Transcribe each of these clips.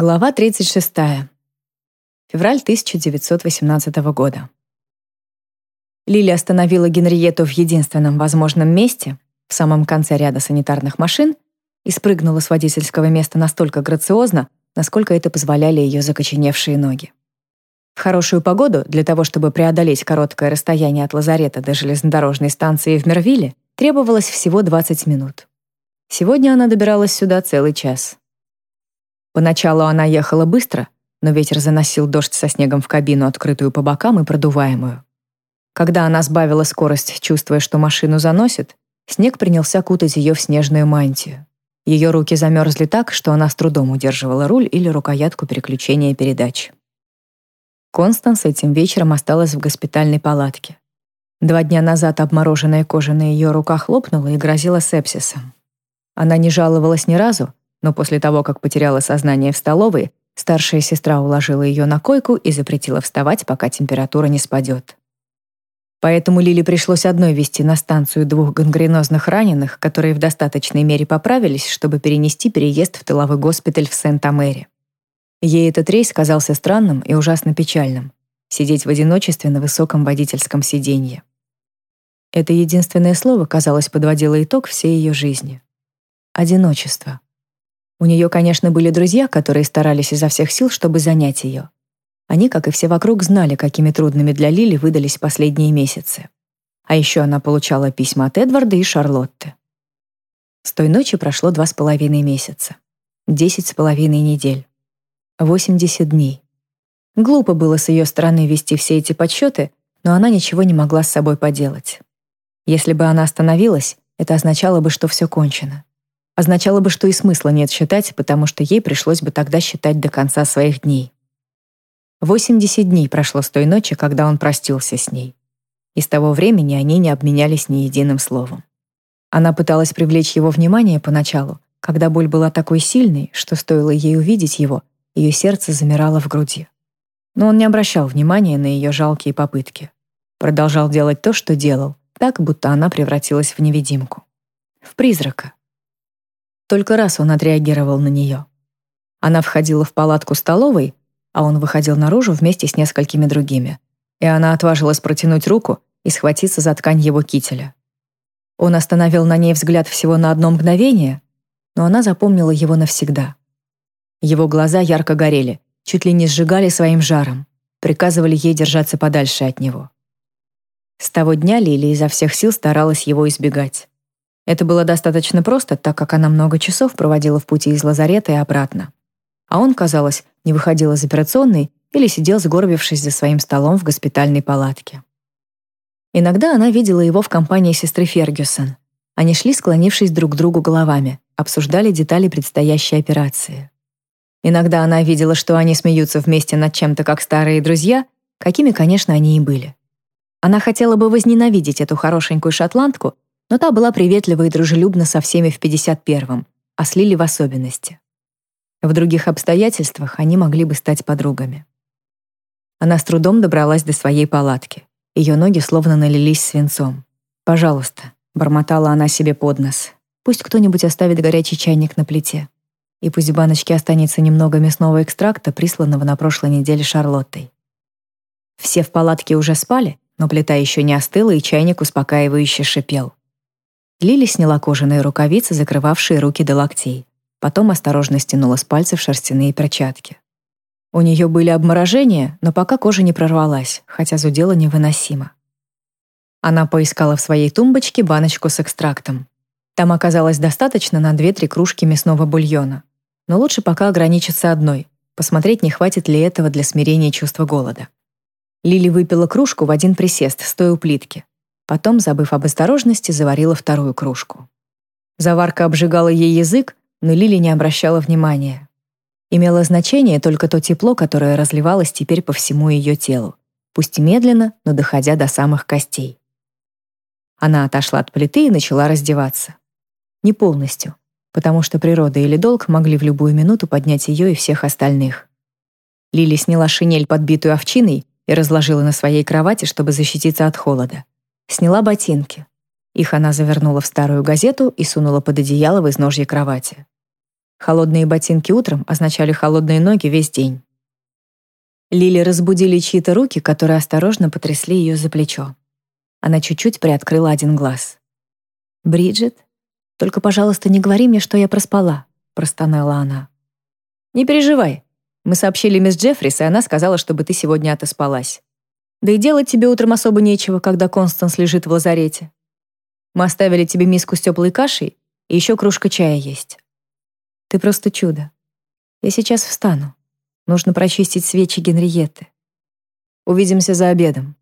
Глава 36. Февраль 1918 года. Лили остановила Генриету в единственном возможном месте, в самом конце ряда санитарных машин, и спрыгнула с водительского места настолько грациозно, насколько это позволяли ее закоченевшие ноги. В хорошую погоду, для того, чтобы преодолеть короткое расстояние от лазарета до железнодорожной станции в Мервилле, требовалось всего 20 минут. Сегодня она добиралась сюда целый час. Поначалу она ехала быстро, но ветер заносил дождь со снегом в кабину, открытую по бокам и продуваемую. Когда она сбавила скорость, чувствуя, что машину заносит, снег принялся кутать ее в снежную мантию. Ее руки замерзли так, что она с трудом удерживала руль или рукоятку переключения передач. Констанс этим вечером осталась в госпитальной палатке. Два дня назад обмороженная кожа на ее руках лопнула и грозила сепсисом. Она не жаловалась ни разу, но после того, как потеряла сознание в столовой, старшая сестра уложила ее на койку и запретила вставать, пока температура не спадет. Поэтому Лили пришлось одной вести на станцию двух гангренозных раненых, которые в достаточной мере поправились, чтобы перенести переезд в тыловой госпиталь в Сент-Амэре. Ей этот рейс казался странным и ужасно печальным — сидеть в одиночестве на высоком водительском сиденье. Это единственное слово, казалось, подводило итог всей ее жизни. Одиночество. У нее, конечно, были друзья, которые старались изо всех сил, чтобы занять ее. Они, как и все вокруг, знали, какими трудными для Лили выдались последние месяцы. А еще она получала письма от Эдварда и Шарлотты. С той ночи прошло два с половиной месяца. Десять с половиной недель. Восемьдесят дней. Глупо было с ее стороны вести все эти подсчеты, но она ничего не могла с собой поделать. Если бы она остановилась, это означало бы, что все кончено означало бы, что и смысла нет считать, потому что ей пришлось бы тогда считать до конца своих дней. 80 дней прошло с той ночи, когда он простился с ней. И с того времени они не обменялись ни единым словом. Она пыталась привлечь его внимание поначалу, когда боль была такой сильной, что стоило ей увидеть его, ее сердце замирало в груди. Но он не обращал внимания на ее жалкие попытки. Продолжал делать то, что делал, так, будто она превратилась в невидимку. В призрака, только раз он отреагировал на нее. Она входила в палатку столовой, а он выходил наружу вместе с несколькими другими. И она отважилась протянуть руку и схватиться за ткань его кителя. Он остановил на ней взгляд всего на одно мгновение, но она запомнила его навсегда. Его глаза ярко горели, чуть ли не сжигали своим жаром, приказывали ей держаться подальше от него. С того дня Лили изо всех сил старалась его избегать. Это было достаточно просто, так как она много часов проводила в пути из лазарета и обратно. А он, казалось, не выходил из операционной или сидел сгорбившись за своим столом в госпитальной палатке. Иногда она видела его в компании сестры Фергюсон. Они шли, склонившись друг к другу головами, обсуждали детали предстоящей операции. Иногда она видела, что они смеются вместе над чем-то, как старые друзья, какими, конечно, они и были. Она хотела бы возненавидеть эту хорошенькую шотландку, но та была приветлива и дружелюбна со всеми в 51-м, а с Лили в особенности. В других обстоятельствах они могли бы стать подругами. Она с трудом добралась до своей палатки. Ее ноги словно налились свинцом. «Пожалуйста», — бормотала она себе под нос, «пусть кто-нибудь оставит горячий чайник на плите. И пусть в баночке останется немного мясного экстракта, присланного на прошлой неделе Шарлоттой». Все в палатке уже спали, но плита еще не остыла, и чайник успокаивающе шипел. Лили сняла кожаные рукавицы, закрывавшие руки до локтей. Потом осторожно стянула с пальцев шерстяные перчатки. У нее были обморожения, но пока кожа не прорвалась, хотя зудела невыносимо. Она поискала в своей тумбочке баночку с экстрактом. Там оказалось достаточно на 2-3 кружки мясного бульона. Но лучше пока ограничиться одной, посмотреть, не хватит ли этого для смирения чувства голода. Лили выпила кружку в один присест, стоя у плитки. Потом, забыв об осторожности, заварила вторую кружку. Заварка обжигала ей язык, но Лили не обращала внимания. Имело значение только то тепло, которое разливалось теперь по всему ее телу, пусть и медленно, но доходя до самых костей. Она отошла от плиты и начала раздеваться. Не полностью, потому что природа или долг могли в любую минуту поднять ее и всех остальных. Лили сняла шинель, подбитую овчиной, и разложила на своей кровати, чтобы защититься от холода. Сняла ботинки. Их она завернула в старую газету и сунула под одеяло в изножье кровати. Холодные ботинки утром означали холодные ноги весь день. Лили разбудили чьи-то руки, которые осторожно потрясли ее за плечо. Она чуть-чуть приоткрыла один глаз. «Бриджит, только, пожалуйста, не говори мне, что я проспала», — простонала она. «Не переживай. Мы сообщили мисс Джеффрис, и она сказала, чтобы ты сегодня отоспалась. Да и делать тебе утром особо нечего, когда Констанс лежит в лазарете. Мы оставили тебе миску с теплой кашей, и еще кружка чая есть. Ты просто чудо. Я сейчас встану. Нужно прочистить свечи Генриетты. Увидимся за обедом.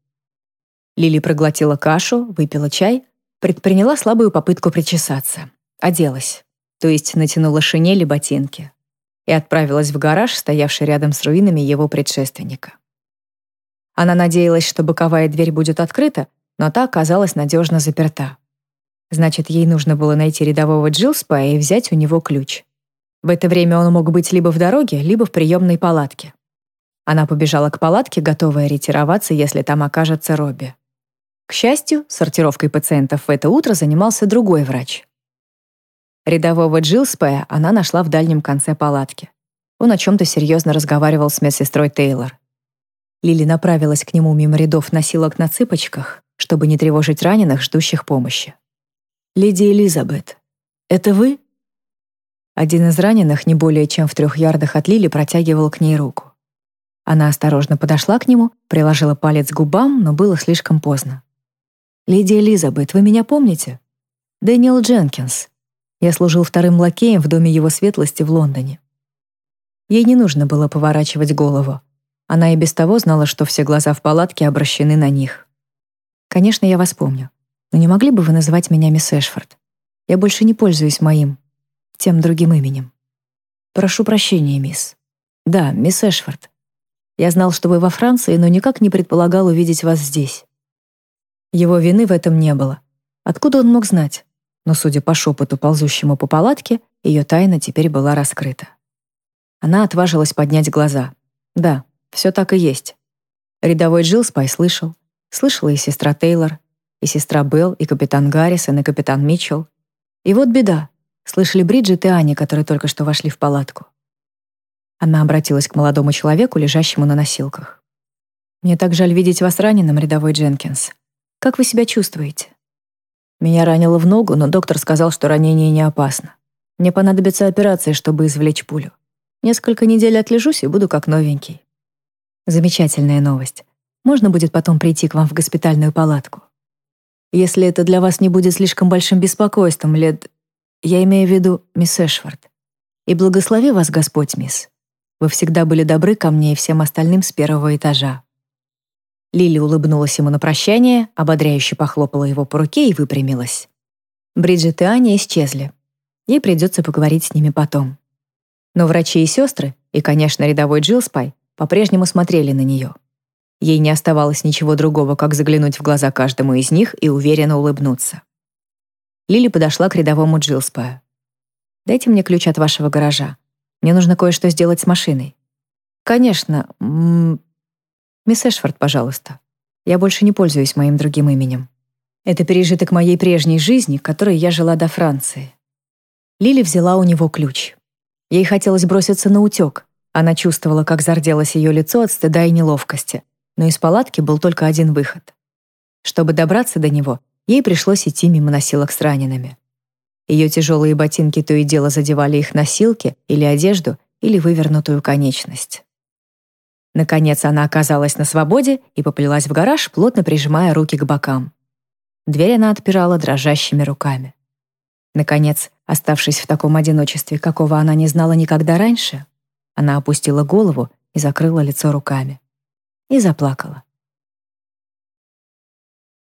Лили проглотила кашу, выпила чай, предприняла слабую попытку причесаться. Оделась, то есть натянула шинель и ботинки. И отправилась в гараж, стоявший рядом с руинами его предшественника. Она надеялась, что боковая дверь будет открыта, но та оказалась надежно заперта. Значит, ей нужно было найти рядового Джилспа и взять у него ключ. В это время он мог быть либо в дороге, либо в приемной палатке. Она побежала к палатке, готовая ретироваться, если там окажется Робби. К счастью, сортировкой пациентов в это утро занимался другой врач. Рядового Джилспая она нашла в дальнем конце палатки. Он о чем-то серьезно разговаривал с медсестрой Тейлор. Лили направилась к нему мимо рядов носилок на цыпочках, чтобы не тревожить раненых, ждущих помощи. «Леди Элизабет, это вы?» Один из раненых, не более чем в трех ярдах от Лили, протягивал к ней руку. Она осторожно подошла к нему, приложила палец к губам, но было слишком поздно. «Леди Элизабет, вы меня помните?» «Дэниел Дженкинс. Я служил вторым лакеем в доме его светлости в Лондоне». Ей не нужно было поворачивать голову. Она и без того знала, что все глаза в палатке обращены на них. «Конечно, я вас помню. Но не могли бы вы называть меня мисс Эшфорд? Я больше не пользуюсь моим, тем другим именем. Прошу прощения, мисс. Да, мисс Эшфорд. Я знал, что вы во Франции, но никак не предполагал увидеть вас здесь. Его вины в этом не было. Откуда он мог знать? Но, судя по шепоту, ползущему по палатке, ее тайна теперь была раскрыта. Она отважилась поднять глаза. Да, все так и есть. Рядовой Джилл Спай слышал. Слышала и сестра Тейлор, и сестра Белл, и капитан Гаррисон, и капитан Митчелл. И вот беда. Слышали Бриджит и Ани, которые только что вошли в палатку. Она обратилась к молодому человеку, лежащему на носилках. «Мне так жаль видеть вас раненым, рядовой Дженкинс. Как вы себя чувствуете?» «Меня ранило в ногу, но доктор сказал, что ранение не опасно. Мне понадобится операция, чтобы извлечь пулю. Несколько недель отлежусь и буду как новенький». «Замечательная новость. Можно будет потом прийти к вам в госпитальную палатку. Если это для вас не будет слишком большим беспокойством, лет... Я имею в виду мисс Эшфорд. И благослови вас Господь, мисс. Вы всегда были добры ко мне и всем остальным с первого этажа». Лили улыбнулась ему на прощание, ободряюще похлопала его по руке и выпрямилась. Бриджит и Аня исчезли. Ей придется поговорить с ними потом. Но врачи и сестры, и, конечно, рядовой Джилспай, по-прежнему смотрели на нее. Ей не оставалось ничего другого, как заглянуть в глаза каждому из них и уверенно улыбнуться. Лили подошла к рядовому Джилспаю. «Дайте мне ключ от вашего гаража. Мне нужно кое-что сделать с машиной». «Конечно. М -м Мисс Эшфорд, пожалуйста. Я больше не пользуюсь моим другим именем. Это пережиток моей прежней жизни, которой я жила до Франции». Лили взяла у него ключ. Ей хотелось броситься на утек. Она чувствовала, как зарделось ее лицо от стыда и неловкости но из палатки был только один выход. Чтобы добраться до него, ей пришлось идти мимо носилок с ранеными. Ее тяжелые ботинки то и дело задевали их носилки или одежду, или вывернутую конечность. Наконец она оказалась на свободе и поплелась в гараж, плотно прижимая руки к бокам. Дверь она отпирала дрожащими руками. Наконец, оставшись в таком одиночестве, какого она не знала никогда раньше, она опустила голову и закрыла лицо руками и заплакала.